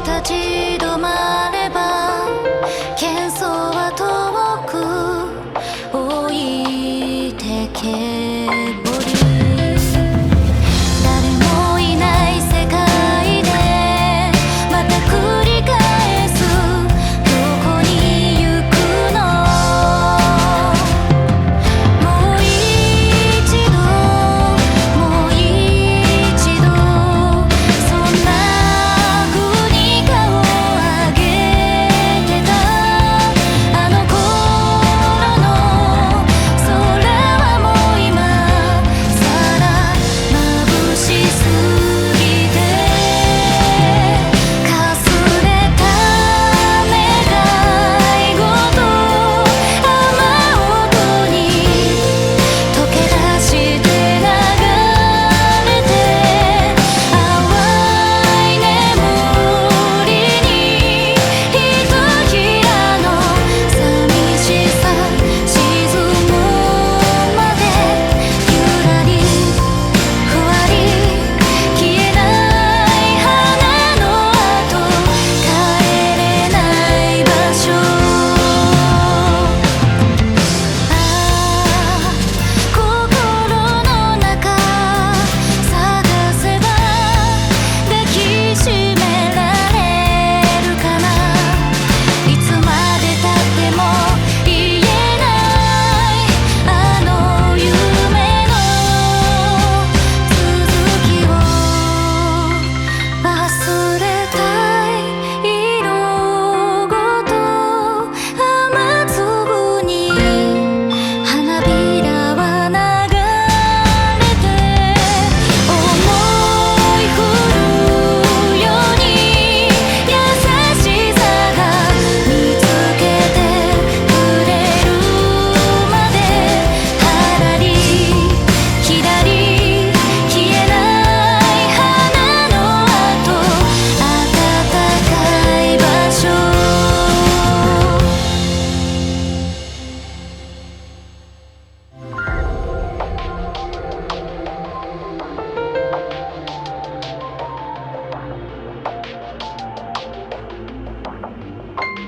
立ち止まれば喧騒は遠く置いてけば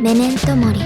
メメントモリ」